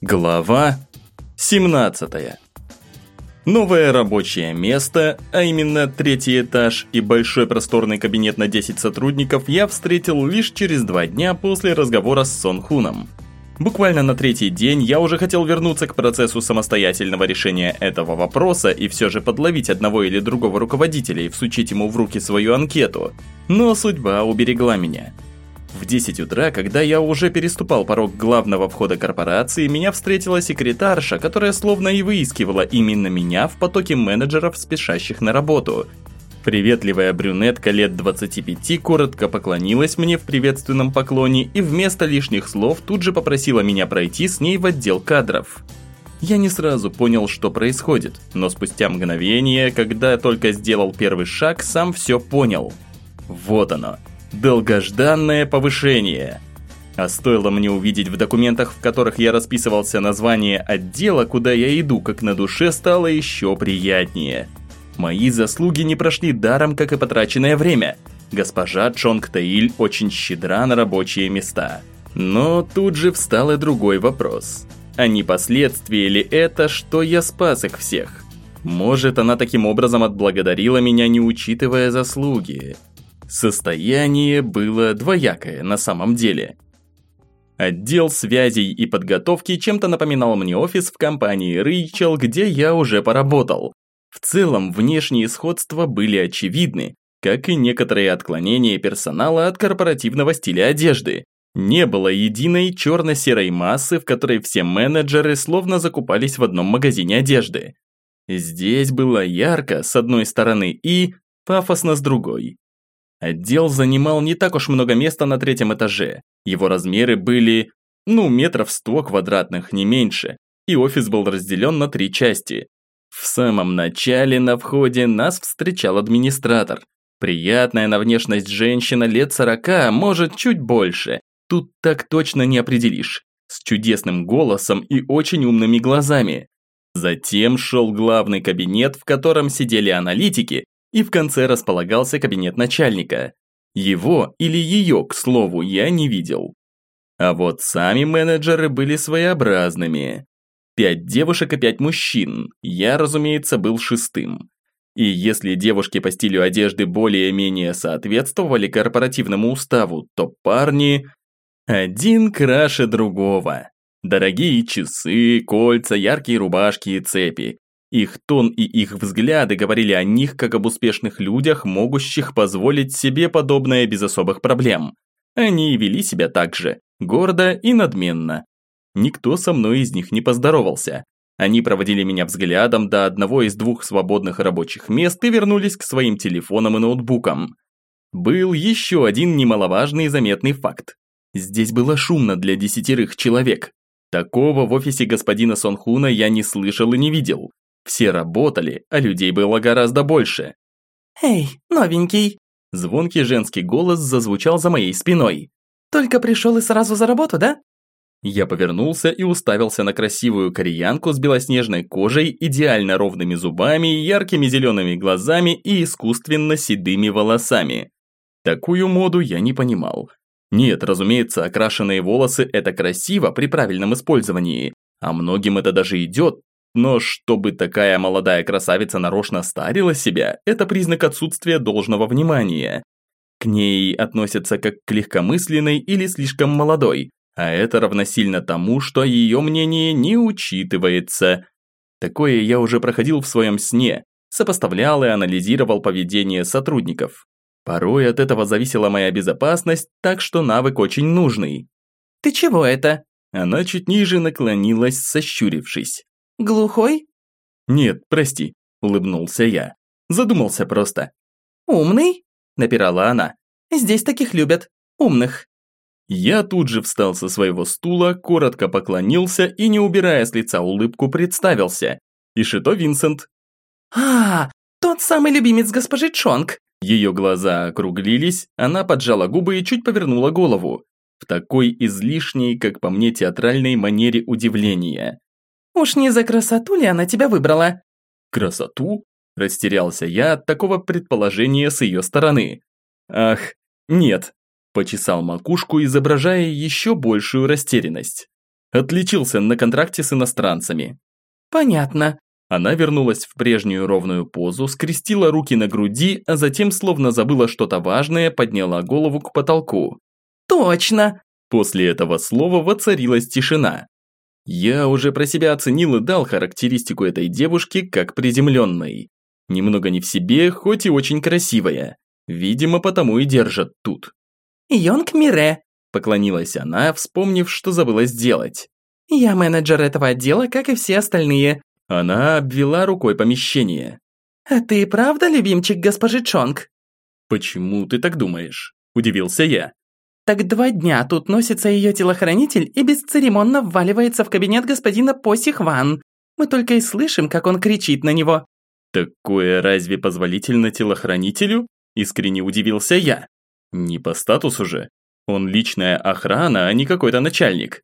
Глава 17. Новое рабочее место, а именно третий этаж и большой просторный кабинет на 10 сотрудников я встретил лишь через два дня после разговора с Сон Хуном. Буквально на третий день я уже хотел вернуться к процессу самостоятельного решения этого вопроса и все же подловить одного или другого руководителя и всучить ему в руки свою анкету. Но судьба уберегла меня. В 10 утра, когда я уже переступал порог главного входа корпорации, меня встретила секретарша, которая словно и выискивала именно меня в потоке менеджеров, спешащих на работу. Приветливая брюнетка лет 25 коротко поклонилась мне в приветственном поклоне и вместо лишних слов тут же попросила меня пройти с ней в отдел кадров. Я не сразу понял, что происходит, но спустя мгновение, когда только сделал первый шаг, сам все понял. Вот оно, Долгожданное повышение. А стоило мне увидеть в документах, в которых я расписывался название отдела, куда я иду, как на душе стало еще приятнее. Мои заслуги не прошли даром, как и потраченное время. Госпожа Чонг Таиль очень щедра на рабочие места. Но тут же встал и другой вопрос. А не последствия ли это, что я спас их всех? Может, она таким образом отблагодарила меня, не учитывая заслуги? Состояние было двоякое на самом деле. Отдел связей и подготовки чем-то напоминал мне офис в компании Рэйчел, где я уже поработал. В целом, внешние сходства были очевидны, как и некоторые отклонения персонала от корпоративного стиля одежды. Не было единой черно-серой массы, в которой все менеджеры словно закупались в одном магазине одежды. Здесь было ярко с одной стороны и пафосно с другой. Отдел занимал не так уж много места на третьем этаже. Его размеры были, ну, метров сто квадратных, не меньше. И офис был разделен на три части. В самом начале на входе нас встречал администратор. Приятная на внешность женщина лет сорока, может чуть больше. Тут так точно не определишь. С чудесным голосом и очень умными глазами. Затем шел главный кабинет, в котором сидели аналитики, и в конце располагался кабинет начальника. Его или ее, к слову, я не видел. А вот сами менеджеры были своеобразными. Пять девушек и пять мужчин, я, разумеется, был шестым. И если девушки по стилю одежды более-менее соответствовали корпоративному уставу, то парни один краше другого. Дорогие часы, кольца, яркие рубашки и цепи. Их тон и их взгляды говорили о них как об успешных людях, могущих позволить себе подобное без особых проблем. Они вели себя так же, гордо и надменно. Никто со мной из них не поздоровался. Они проводили меня взглядом до одного из двух свободных рабочих мест и вернулись к своим телефонам и ноутбукам. Был еще один немаловажный и заметный факт. Здесь было шумно для десятерых человек. Такого в офисе господина Сонхуна я не слышал и не видел. Все работали, а людей было гораздо больше. «Эй, новенький!» Звонкий женский голос зазвучал за моей спиной. «Только пришел и сразу за работу, да?» Я повернулся и уставился на красивую кореянку с белоснежной кожей, идеально ровными зубами, яркими зелеными глазами и искусственно седыми волосами. Такую моду я не понимал. Нет, разумеется, окрашенные волосы – это красиво при правильном использовании. А многим это даже идет, но чтобы такая молодая красавица нарочно старила себя, это признак отсутствия должного внимания. К ней относятся как к легкомысленной или слишком молодой, а это равносильно тому, что ее мнение не учитывается. Такое я уже проходил в своем сне, сопоставлял и анализировал поведение сотрудников. Порой от этого зависела моя безопасность, так что навык очень нужный. «Ты чего это?» Она чуть ниже наклонилась, сощурившись. Глухой? Нет, прости, улыбнулся я. Задумался просто. Умный? Напирала она. Здесь таких любят. Умных. Я тут же встал со своего стула, коротко поклонился и, не убирая с лица улыбку, представился. Ишито Винсент. «А, тот самый любимец госпожи Чонг!» Ее глаза округлились, она поджала губы и чуть повернула голову. В такой излишней, как по мне, театральной манере удивления. Уж не за красоту ли она тебя выбрала?» «Красоту?» – растерялся я от такого предположения с ее стороны. «Ах, нет», – почесал макушку, изображая еще большую растерянность. Отличился на контракте с иностранцами. Понятно. Она вернулась в прежнюю ровную позу, скрестила руки на груди, а затем, словно забыла что-то важное, подняла голову к потолку. Точно. После этого слова воцарилась тишина. Я уже про себя оценил и дал характеристику этой девушки как приземленной. Немного не в себе, хоть и очень красивая. Видимо, потому и держат тут. Йонг Мире. Поклонилась она, вспомнив, что забыла сделать. Я менеджер этого отдела, как и все остальные. Она обвела рукой помещение. А ты правда любимчик госпожи Чонг? Почему ты так думаешь? Удивился я. Так два дня тут носится ее телохранитель и бесцеремонно вваливается в кабинет господина Посихван. Мы только и слышим, как он кричит на него. Такое разве позволительно телохранителю? Искренне удивился я. Не по статусу же. Он личная охрана, а не какой-то начальник.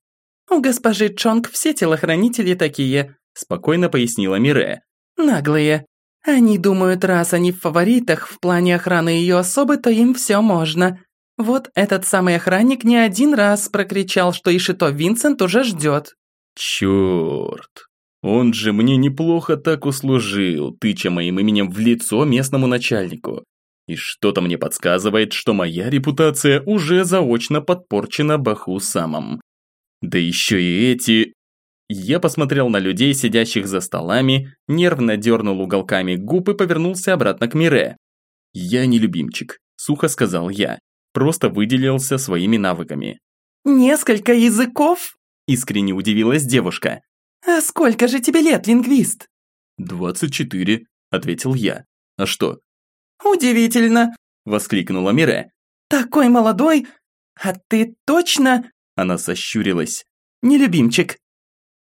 У госпожи Чонг все телохранители такие, спокойно пояснила Мире. Наглые. Они думают, раз они в фаворитах в плане охраны ее особы, то им все можно. Вот этот самый охранник не один раз прокричал, что Ишито Винсент уже ждет. Черт. Он же мне неплохо так услужил, тыча моим именем в лицо местному начальнику. И что-то мне подсказывает, что моя репутация уже заочно подпорчена Баху самом. Да еще и эти... Я посмотрел на людей, сидящих за столами, нервно дернул уголками губ и повернулся обратно к Мире. «Я не любимчик», – сухо сказал я просто выделился своими навыками. «Несколько языков?» – искренне удивилась девушка. «А сколько же тебе лет, лингвист?» «Двадцать четыре», – ответил я. «А что?» «Удивительно!» – воскликнула Мире. «Такой молодой! А ты точно...» – она сощурилась. «Не любимчик?»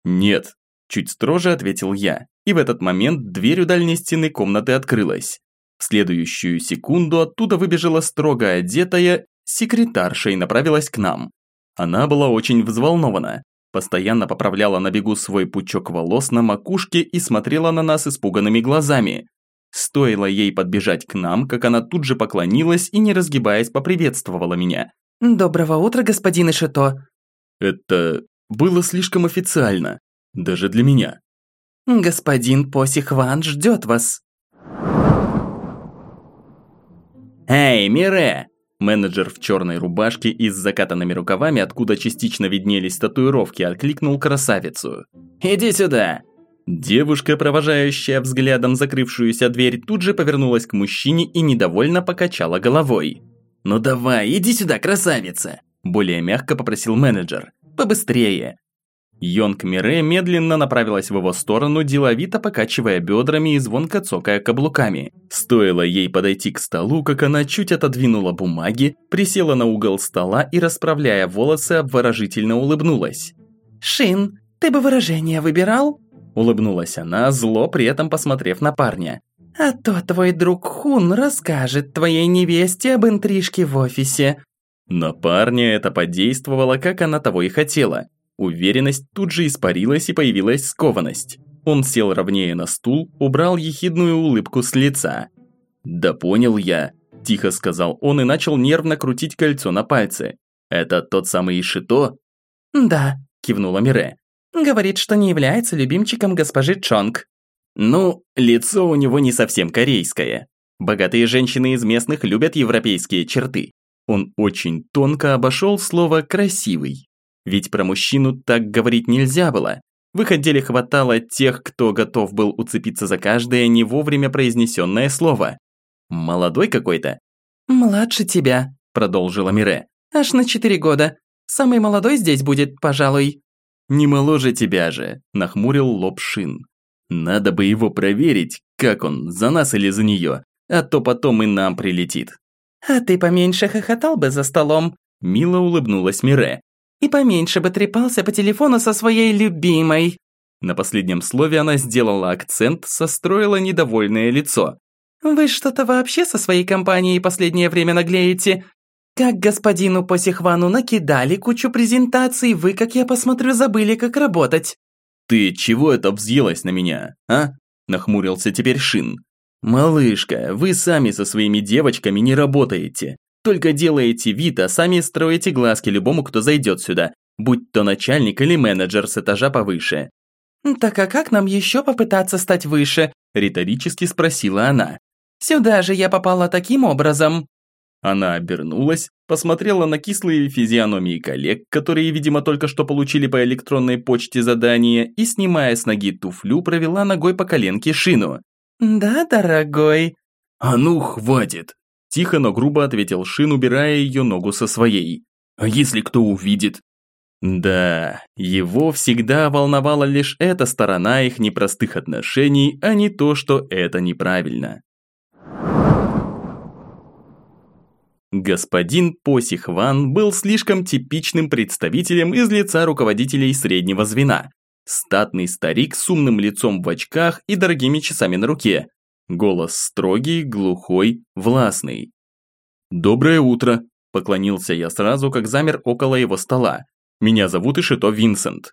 «Нет», – чуть строже ответил я. И в этот момент дверь у дальней стены комнаты открылась. В следующую секунду оттуда выбежала строго одетая секретарша и направилась к нам. Она была очень взволнована, постоянно поправляла на бегу свой пучок волос на макушке и смотрела на нас испуганными глазами. Стоило ей подбежать к нам, как она тут же поклонилась и, не разгибаясь, поприветствовала меня. «Доброго утра, господин Ишито». Это было слишком официально, даже для меня. «Господин Посихван ждет вас». «Эй, Мире!» Менеджер в черной рубашке и с закатанными рукавами, откуда частично виднелись татуировки, откликнул красавицу. «Иди сюда!» Девушка, провожающая взглядом закрывшуюся дверь, тут же повернулась к мужчине и недовольно покачала головой. «Ну давай, иди сюда, красавица!» Более мягко попросил менеджер. «Побыстрее!» Йонг Мире медленно направилась в его сторону, деловито покачивая бедрами и звонко цокая каблуками. Стоило ей подойти к столу, как она чуть отодвинула бумаги, присела на угол стола и, расправляя волосы, обворожительно улыбнулась. «Шин, ты бы выражение выбирал?» Улыбнулась она, зло при этом посмотрев на парня. «А то твой друг Хун расскажет твоей невесте об интрижке в офисе». На парня это подействовало, как она того и хотела – Уверенность тут же испарилась и появилась скованность. Он сел ровнее на стул, убрал ехидную улыбку с лица. «Да понял я», – тихо сказал он и начал нервно крутить кольцо на пальце. «Это тот самый Ишито?» «Да», – кивнула Мире. «Говорит, что не является любимчиком госпожи Чонг». «Ну, лицо у него не совсем корейское. Богатые женщины из местных любят европейские черты. Он очень тонко обошел слово «красивый». Ведь про мужчину так говорить нельзя было. В их отделе хватало тех, кто готов был уцепиться за каждое не вовремя произнесенное слово. «Молодой какой-то?» «Младше тебя», – продолжила Мире. «Аж на четыре года. Самый молодой здесь будет, пожалуй». «Не моложе тебя же», – нахмурил лоб Шин. «Надо бы его проверить, как он, за нас или за нее, а то потом и нам прилетит». «А ты поменьше хохотал бы за столом», – мило улыбнулась Мире. И поменьше бы трепался по телефону со своей любимой». На последнем слове она сделала акцент, состроила недовольное лицо. «Вы что-то вообще со своей компанией последнее время наглеете? Как господину Посихвану накидали кучу презентаций, вы, как я посмотрю, забыли, как работать». «Ты чего это взъелась на меня, а?» – нахмурился теперь Шин. «Малышка, вы сами со своими девочками не работаете. Только делаете вид, а сами строите глазки любому, кто зайдет сюда. будь то начальник или менеджер с этажа повыше. «Так а как нам еще попытаться стать выше?» – риторически спросила она. «Сюда же я попала таким образом». Она обернулась, посмотрела на кислые физиономии коллег, которые, видимо, только что получили по электронной почте задание, и, снимая с ноги туфлю, провела ногой по коленке шину. «Да, дорогой». «А ну, хватит!» Тихо, но грубо ответил Шин, убирая ее ногу со своей. «А если кто увидит?» Да, его всегда волновала лишь эта сторона их непростых отношений, а не то, что это неправильно. Господин Посихван был слишком типичным представителем из лица руководителей среднего звена. Статный старик с умным лицом в очках и дорогими часами на руке. Голос строгий, глухой, властный. «Доброе утро», – поклонился я сразу, как замер около его стола. «Меня зовут Ишито Винсент».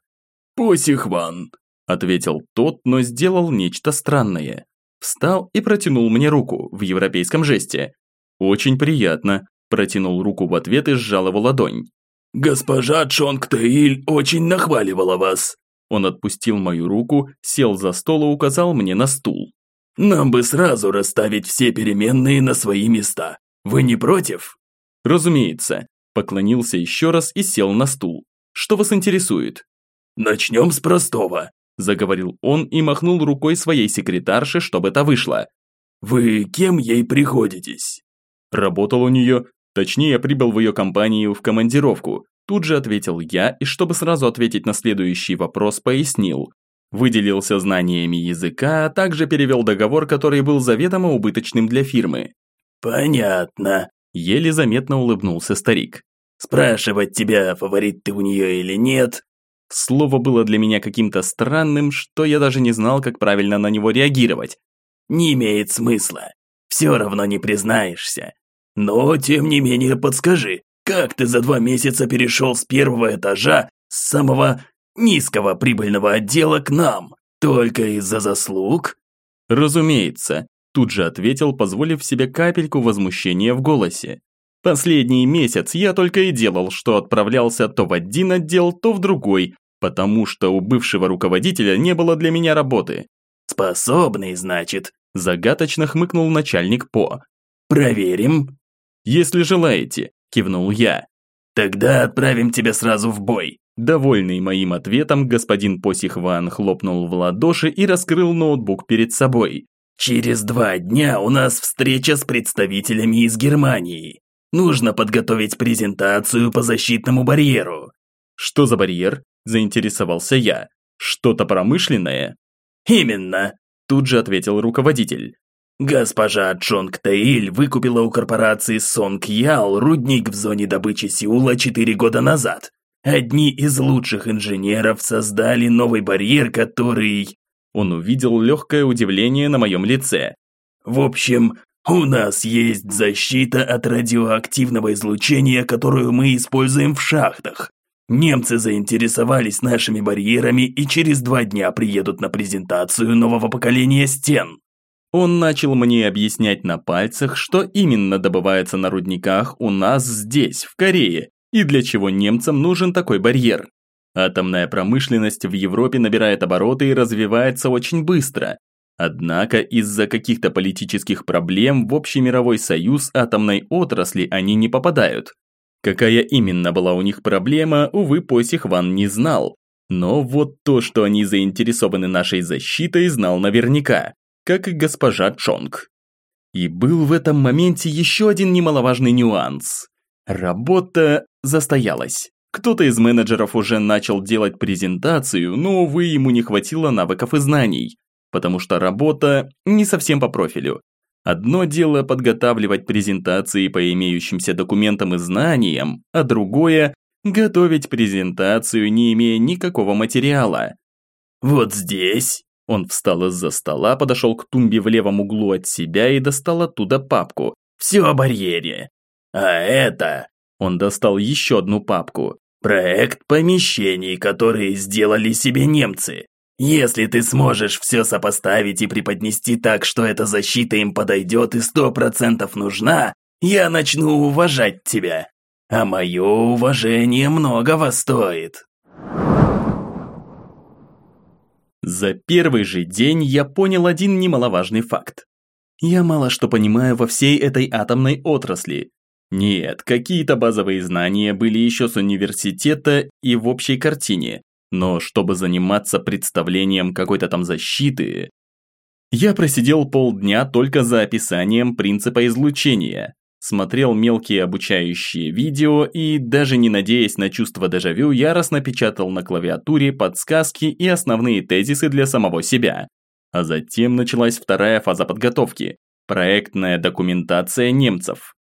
«Посихван», – ответил тот, но сделал нечто странное. Встал и протянул мне руку в европейском жесте. «Очень приятно», – протянул руку в ответ и сжал его ладонь. «Госпожа Чонг Тэиль очень нахваливала вас». Он отпустил мою руку, сел за стол и указал мне на стул. «Нам бы сразу расставить все переменные на свои места. Вы не против?» «Разумеется», – поклонился еще раз и сел на стул. «Что вас интересует?» «Начнем с простого», – заговорил он и махнул рукой своей секретарше, чтобы та вышла. «Вы кем ей приходитесь?» Работал у нее, точнее, я прибыл в ее компанию в командировку. Тут же ответил я, и чтобы сразу ответить на следующий вопрос, пояснил. Выделился знаниями языка, а также перевел договор, который был заведомо убыточным для фирмы. «Понятно», – еле заметно улыбнулся старик. «Спрашивать тебя, фаворит ты у нее или нет?» Слово было для меня каким-то странным, что я даже не знал, как правильно на него реагировать. «Не имеет смысла. Все равно не признаешься. Но, тем не менее, подскажи, как ты за два месяца перешел с первого этажа, с самого низкого прибыльного отдела к нам? Только из-за заслуг?» «Разумеется», тут же ответил, позволив себе капельку возмущения в голосе. Последний месяц я только и делал, что отправлялся то в один отдел, то в другой, потому что у бывшего руководителя не было для меня работы. «Способный, значит», – загадочно хмыкнул начальник По. «Проверим». «Если желаете», – кивнул я. «Тогда отправим тебя сразу в бой». Довольный моим ответом, господин Посихван хлопнул в ладоши и раскрыл ноутбук перед собой. Через два дня у нас встреча с представителями из Германии. Нужно подготовить презентацию по защитному барьеру. Что за барьер? Заинтересовался я. Что-то промышленное? Именно, тут же ответил руководитель. Госпожа Чонг Таиль выкупила у корпорации Сонг Ял рудник в зоне добычи Сеула 4 года назад. Одни из лучших инженеров создали новый барьер, который... Он увидел легкое удивление на моем лице. В общем, у нас есть защита от радиоактивного излучения, которую мы используем в шахтах. Немцы заинтересовались нашими барьерами и через два дня приедут на презентацию нового поколения стен. Он начал мне объяснять на пальцах, что именно добывается на рудниках у нас здесь, в Корее, и для чего немцам нужен такой барьер. Атомная промышленность в Европе набирает обороты и развивается очень быстро. Однако из-за каких-то политических проблем в общий мировой союз атомной отрасли они не попадают. Какая именно была у них проблема, увы, Посихван не знал. Но вот то, что они заинтересованы нашей защитой, знал наверняка, как и госпожа Чонг. И был в этом моменте еще один немаловажный нюанс. Работа застоялась. Кто-то из менеджеров уже начал делать презентацию, но, увы, ему не хватило навыков и знаний, потому что работа не совсем по профилю. Одно дело подготавливать презентации по имеющимся документам и знаниям, а другое – готовить презентацию, не имея никакого материала. «Вот здесь», он встал из-за стола, подошел к тумбе в левом углу от себя и достал оттуда папку. «Все о барьере. А это...» Он достал еще одну папку. Проект помещений, которые сделали себе немцы. Если ты сможешь все сопоставить и преподнести так, что эта защита им подойдет и сто процентов нужна, я начну уважать тебя. а мое уважение многого стоит. За первый же день я понял один немаловажный факт. Я мало что понимаю во всей этой атомной отрасли. Нет, какие-то базовые знания были еще с университета и в общей картине, но чтобы заниматься представлением какой-то там защиты... Я просидел полдня только за описанием принципа излучения, смотрел мелкие обучающие видео и, даже не надеясь на чувство дежавю, яростно печатал на клавиатуре подсказки и основные тезисы для самого себя. А затем началась вторая фаза подготовки – проектная документация немцев.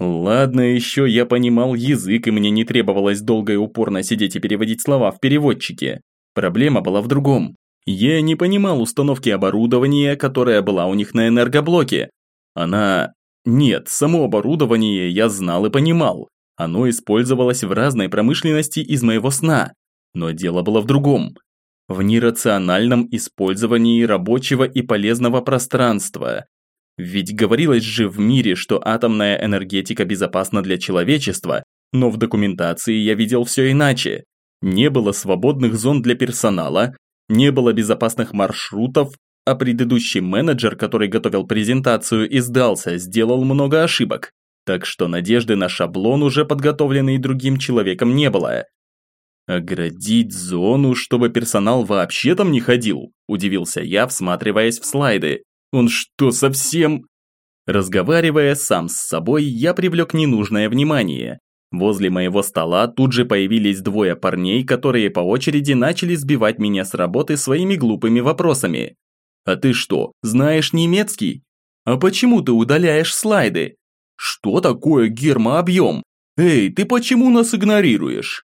Ладно, еще я понимал язык, и мне не требовалось долго и упорно сидеть и переводить слова в переводчике. Проблема была в другом. Я не понимал установки оборудования, которая была у них на энергоблоке. Она нет, само оборудование я знал и понимал. Оно использовалось в разной промышленности из моего сна. Но дело было в другом. В нерациональном использовании рабочего и полезного пространства. Ведь говорилось же в мире, что атомная энергетика безопасна для человечества, но в документации я видел все иначе. Не было свободных зон для персонала, не было безопасных маршрутов, а предыдущий менеджер, который готовил презентацию и сдался, сделал много ошибок. Так что надежды на шаблон, уже подготовленный другим человеком, не было. «Оградить зону, чтобы персонал вообще там не ходил?» – удивился я, всматриваясь в слайды. «Он что, совсем...» Разговаривая сам с собой, я привлек ненужное внимание. Возле моего стола тут же появились двое парней, которые по очереди начали сбивать меня с работы своими глупыми вопросами. А ты что, знаешь немецкий? А почему ты удаляешь слайды? Что такое гермообъем? Эй, ты почему нас игнорируешь?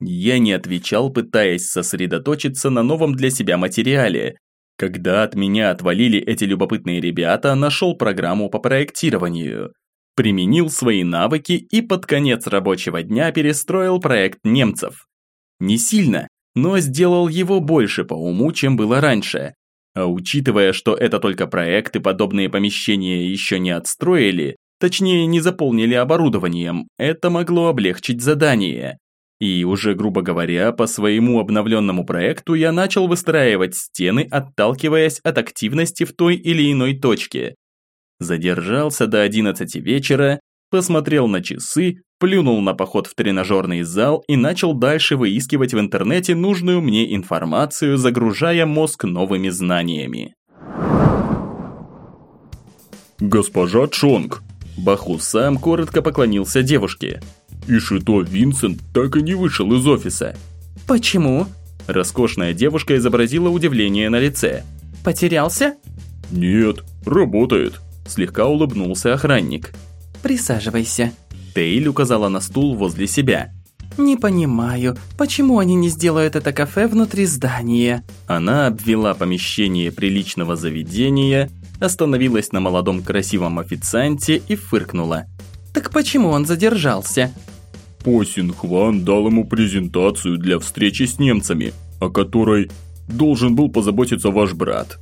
Я не отвечал, пытаясь сосредоточиться на новом для себя материале. Когда от меня отвалили эти любопытные ребята, нашел программу по проектированию. Применил свои навыки и под конец рабочего дня перестроил проект немцев. Не сильно, но сделал его больше по уму, чем было раньше. А учитывая, что это только проект и подобные помещения еще не отстроили, точнее не заполнили оборудованием, это могло облегчить задание. И уже, грубо говоря, по своему обновленному проекту я начал выстраивать стены, отталкиваясь от активности в той или иной точке. Задержался до 11 вечера, посмотрел на часы, плюнул на поход в тренажерный зал и начал дальше выискивать в интернете нужную мне информацию, загружая мозг новыми знаниями. «Госпожа Чонг!» Баху сам коротко поклонился девушке. «И Шито Винсент так и не вышел из офиса». «Почему?» Роскошная девушка изобразила удивление на лице. «Потерялся?» «Нет, работает», слегка улыбнулся охранник. «Присаживайся», Тейль указала на стул возле себя. «Не понимаю, почему они не сделают это кафе внутри здания?» Она обвела помещение приличного заведения, остановилась на молодом красивом официанте и фыркнула. «Так почему он задержался?» По Синхван дал ему презентацию для встречи с немцами, о которой должен был позаботиться ваш брат.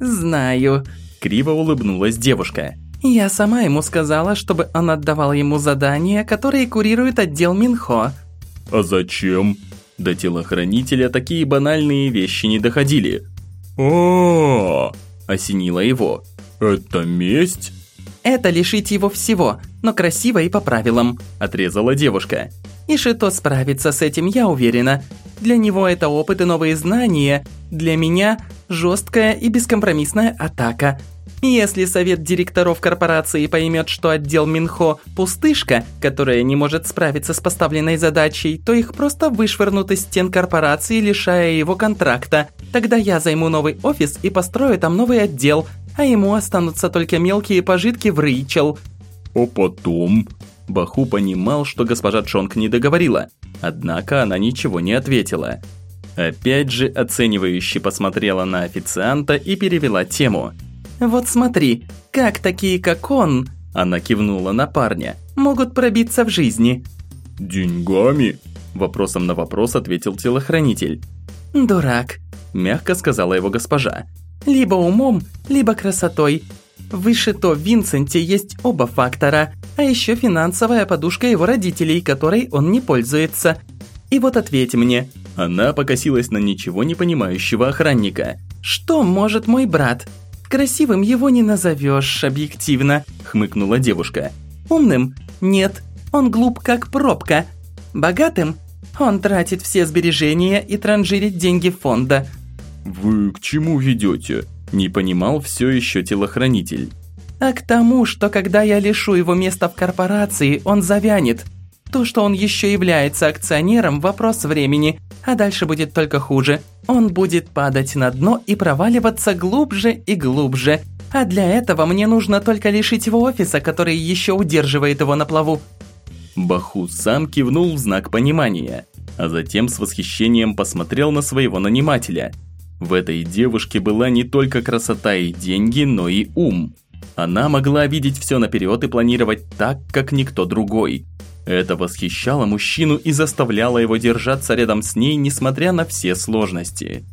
«Знаю», – криво улыбнулась девушка. Я сама ему сказала, чтобы он отдавал ему задания, которые курирует отдел Минхо. А зачем? До телохранителя такие банальные вещи не доходили. О, осенило его. Это месть? Это лишить его всего, но красиво и по правилам, отрезала девушка. И Шито справится с этим, я уверена. Для него это опыт и новые знания, для меня жесткая и бескомпромиссная атака – если совет директоров корпорации поймет, что отдел Минхо – пустышка, которая не может справиться с поставленной задачей, то их просто вышвырнут из стен корпорации, лишая его контракта. Тогда я займу новый офис и построю там новый отдел, а ему останутся только мелкие пожитки в Рейчел. А потом... Баху понимал, что госпожа Чонг не договорила, однако она ничего не ответила. Опять же оценивающе посмотрела на официанта и перевела тему – «Вот смотри, как такие, как он...» Она кивнула на парня. «Могут пробиться в жизни». «Деньгами?» Вопросом на вопрос ответил телохранитель. «Дурак», – мягко сказала его госпожа. «Либо умом, либо красотой. Выше то Винсенте есть оба фактора. а еще финансовая подушка его родителей, которой он не пользуется. И вот ответь мне». Она покосилась на ничего не понимающего охранника. «Что может мой брат? Красивым его не назовешь объективно», – хмыкнула девушка. «Умным? Нет, он глуп как пробка. Богатым? Он тратит все сбережения и транжирит деньги фонда». «Вы к чему ведете?» – не понимал все еще телохранитель. «А к тому, что когда я лишу его места в корпорации, он завянет. То, что он еще является акционером – вопрос времени, а дальше будет только хуже. Он будет падать на дно и проваливаться глубже и глубже. А для этого мне нужно только лишить его офиса, который еще удерживает его на плаву». Баху сам кивнул в знак понимания, а затем с восхищением посмотрел на своего нанимателя. В этой девушке была не только красота и деньги, но и ум. Она могла видеть все наперед и планировать так, как никто другой. Это восхищало мужчину и заставляло его держаться рядом с ней, несмотря на все сложности.